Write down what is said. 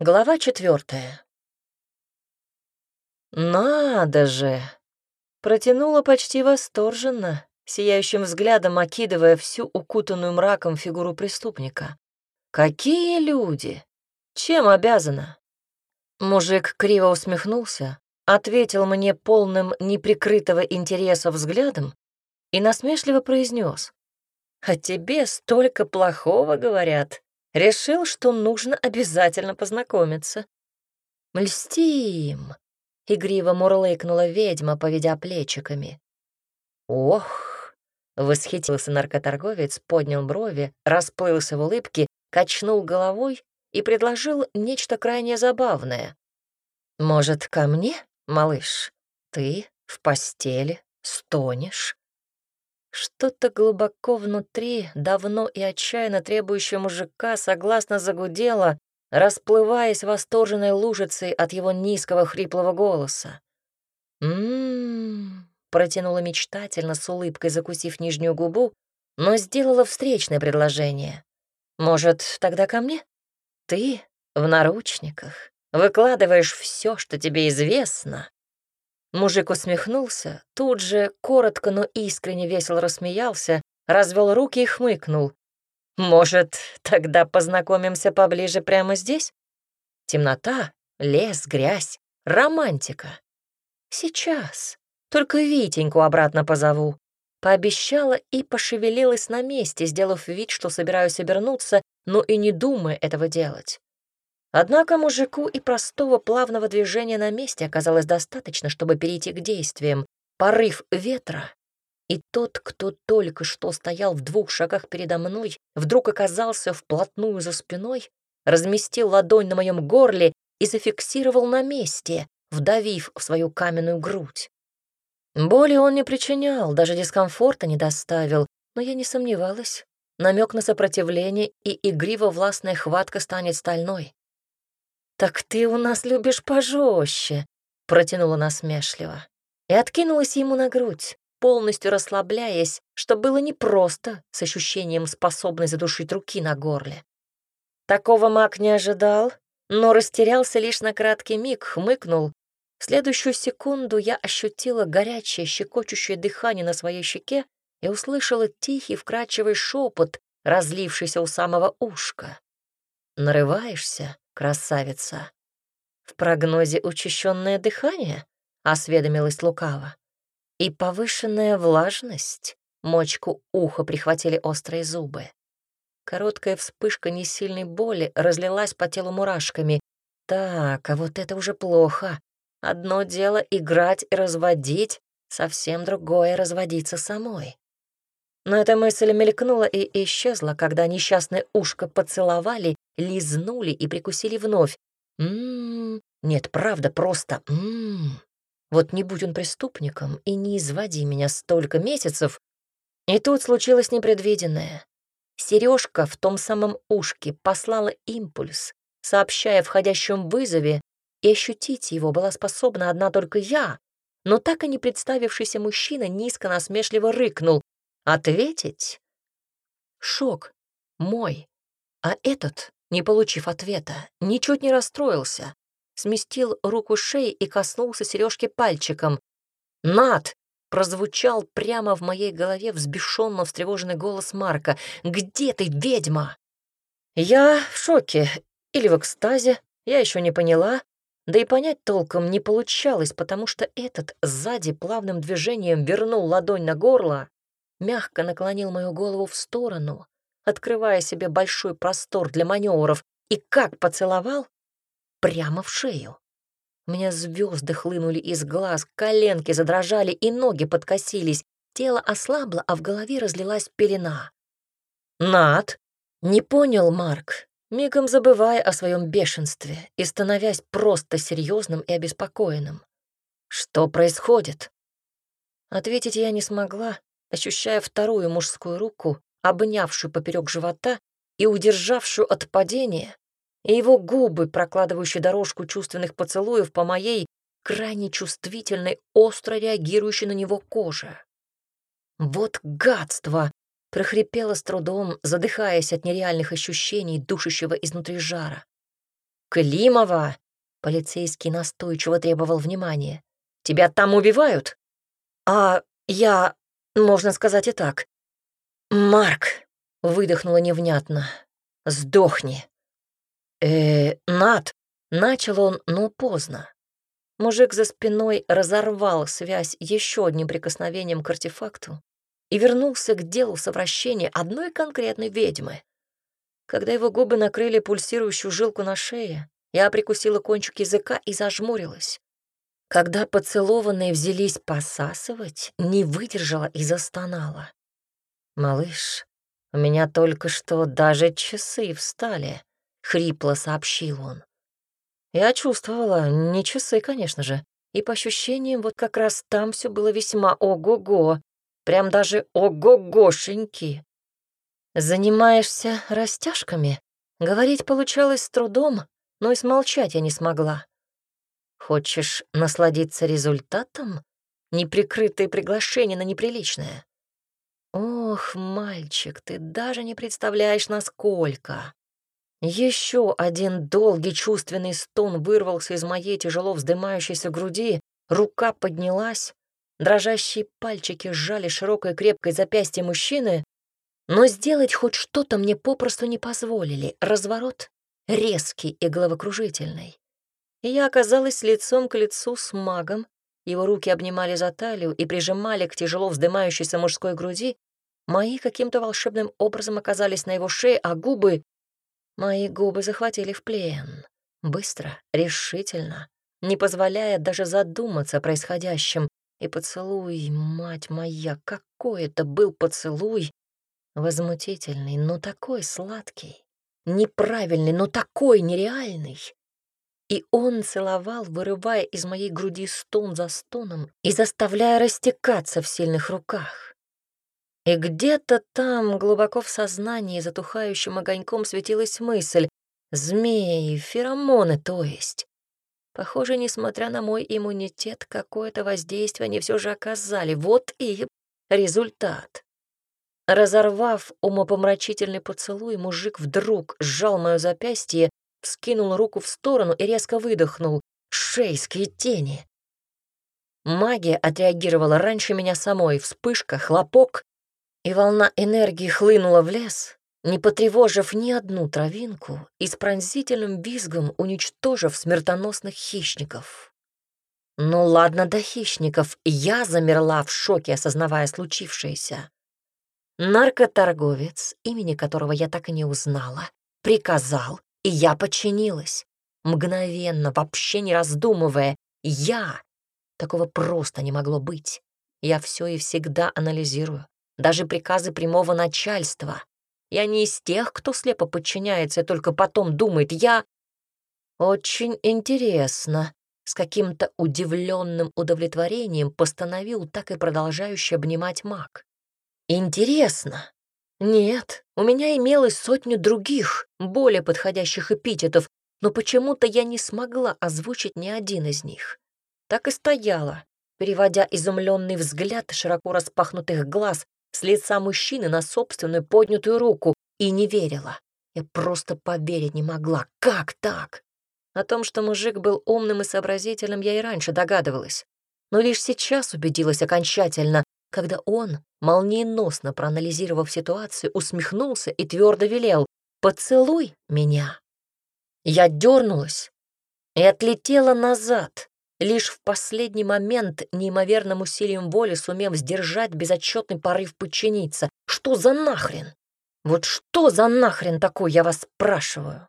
Глава четвертая. «Надо же!» — протянула почти восторженно, сияющим взглядом окидывая всю укутанную мраком фигуру преступника. «Какие люди! Чем обязана?» Мужик криво усмехнулся, ответил мне полным неприкрытого интереса взглядом и насмешливо произнес. «О тебе столько плохого говорят. Решил, что нужно обязательно познакомиться». «Мльстим!» — игриво мурлыкнула ведьма, поведя плечиками. «Ох!» — восхитился наркоторговец, поднял брови, расплылся в улыбке, качнул головой и предложил нечто крайне забавное. «Может, ко мне, малыш? Ты в постели стонешь?» Что-то глубоко внутри, давно и отчаянно требующее мужика, согласно загудело, расплываясь восторженной лужицей от его низкого хриплого голоса. «М-м-м», протянула мечтательно, с улыбкой закусив нижнюю губу, но сделала встречное предложение. «Может, тогда ко мне? Ты в наручниках, выкладываешь все, что тебе известно, Мужик усмехнулся, тут же коротко, но искренне весело рассмеялся, развел руки и хмыкнул. «Может, тогда познакомимся поближе прямо здесь? Темнота, лес, грязь, романтика. Сейчас. Только Витеньку обратно позову». Пообещала и пошевелилась на месте, сделав вид, что собираюсь обернуться, но и не думая этого делать. Однако мужику и простого плавного движения на месте оказалось достаточно, чтобы перейти к действиям. Порыв ветра, и тот, кто только что стоял в двух шагах передо мной, вдруг оказался вплотную за спиной, разместил ладонь на моем горле и зафиксировал на месте, вдавив в свою каменную грудь. Боли он не причинял, даже дискомфорта не доставил, но я не сомневалась. Намек на сопротивление и игриво-властная хватка станет стальной. «Так ты у нас любишь пожестче», — протянула насмешливо. И откинулась ему на грудь, полностью расслабляясь, что было непросто с ощущением способной задушить руки на горле. Такого маг не ожидал, но растерялся лишь на краткий миг, хмыкнул. В следующую секунду я ощутила горячее, щекочущее дыхание на своей щеке и услышала тихий, вкрадчивый шепот, разлившийся у самого ушка. «Нарываешься?» Красавица. В прогнозе учащенное дыхание, осведомилась лукаво. И повышенная влажность, мочку уха прихватили острые зубы. Короткая вспышка несильной боли разлилась по телу мурашками. Так, а вот это уже плохо. Одно дело играть и разводить, совсем другое — разводиться самой. Но эта мысль мелькнула и исчезла, когда несчастное ушко поцеловали лизнули и прикусили вновь. Ммм, нет, правда, просто ммм. Вот не будь он преступником и не изводи меня столько месяцев. И тут случилось непредвиденное. Сережка в том самом ушке послала импульс, сообщая входящем вызове, и ощутить его была способна одна только я, но так и не представившийся мужчина низко насмешливо рыкнул. «Ответить?» Шок. Мой. А этот не получив ответа, ничуть не расстроился, сместил руку шеи и коснулся сережки пальчиком. «Над!» — прозвучал прямо в моей голове взбешенно встревоженный голос Марка. «Где ты, ведьма?» Я в шоке или в экстазе, я еще не поняла, да и понять толком не получалось, потому что этот сзади плавным движением вернул ладонь на горло, мягко наклонил мою голову в сторону, открывая себе большой простор для маневров, и как поцеловал? Прямо в шею. У меня звезды хлынули из глаз, коленки задрожали и ноги подкосились, тело ослабло, а в голове разлилась пелена. «Над!» — не понял Марк, мигом забывая о своем бешенстве и становясь просто серьезным и обеспокоенным. «Что происходит?» Ответить я не смогла, ощущая вторую мужскую руку, обнявшую поперек живота и удержавшую от падения, и его губы, прокладывающие дорожку чувственных поцелуев по моей крайне чувствительной, остро реагирующей на него коже. «Вот гадство!» — прохрипела с трудом, задыхаясь от нереальных ощущений, душащего изнутри жара. Климова!» Полицейский настойчиво требовал внимания. «Тебя там убивают?» «А я, можно сказать и так. Марк!» — выдохнула невнятно. «Сдохни!» «Э, Над!» — начал он, но поздно. Мужик за спиной разорвал связь еще одним прикосновением к артефакту и вернулся к делу совращения одной конкретной ведьмы. Когда его губы накрыли пульсирующую жилку на шее, я прикусила кончик языка и зажмурилась. Когда поцелованные взялись посасывать, не выдержала и застонала. «Малыш, у меня только что даже часы встали», — хрипло сообщил он. Я чувствовала, не часы, конечно же, и по ощущениям вот как раз там все было весьма ого-го, прям даже ого-гошеньки. «Занимаешься растяжками?» Говорить получалось с трудом, но и смолчать я не смогла. «Хочешь насладиться результатом? Неприкрытое приглашение на неприличное?» «Ох, мальчик, ты даже не представляешь, насколько!» Еще один долгий чувственный стон вырвался из моей тяжело вздымающейся груди, рука поднялась, дрожащие пальчики сжали широкое крепкое запястье мужчины, но сделать хоть что-то мне попросту не позволили. Разворот резкий и головокружительный. И я оказалась лицом к лицу с магом, его руки обнимали за талию и прижимали к тяжело вздымающейся мужской груди, мои каким-то волшебным образом оказались на его шее, а губы... Мои губы захватили в плен. Быстро, решительно, не позволяя даже задуматься о происходящем. И поцелуй, мать моя, какой это был поцелуй! Возмутительный, но такой сладкий. Неправильный, но такой нереальный. И он целовал, вырывая из моей груди стон за стоном и заставляя растекаться в сильных руках. И где-то там, глубоко в сознании, затухающим огоньком светилась мысль «Змеи, феромоны, то есть». Похоже, несмотря на мой иммунитет, какое-то воздействие они все же оказали. Вот и результат. Разорвав умопомрачительный поцелуй, мужик вдруг сжал мое запястье, вскинул руку в сторону и резко выдохнул. «Шейские тени!» Магия отреагировала раньше меня самой. Вспышка, хлопок, и волна энергии хлынула в лес, не потревожив ни одну травинку и с пронзительным визгом уничтожив смертоносных хищников. Ну ладно до хищников, я замерла в шоке, осознавая случившееся. Наркоторговец, имени которого я так и не узнала, приказал, и я подчинилась. Мгновенно, вообще не раздумывая, я. Такого просто не могло быть. Я все и всегда анализирую, даже приказы прямого начальства. Я не из тех, кто слепо подчиняется и только потом думает. Я... Очень интересно. С каким-то удивленным удовлетворением постановил так и продолжающий обнимать маг. Интересно. Нет, у меня имелось сотню других, более подходящих эпитетов, но почему-то я не смогла озвучить ни один из них. Так и стояла, переводя изумленный взгляд широко распахнутых глаз с лица мужчины на собственную поднятую руку и не верила. Я просто поверить не могла. Как так? О том, что мужик был умным и сообразительным, я и раньше догадывалась. Но лишь сейчас убедилась окончательно, когда он, молниеносно проанализировав ситуацию, усмехнулся и твердо велел «Поцелуй меня». Я дернулась и отлетела назад, лишь в последний момент неимоверным усилием воли сумев сдержать безотчетный порыв подчиниться. Что за нахрен? Вот что за нахрен такой, я вас спрашиваю?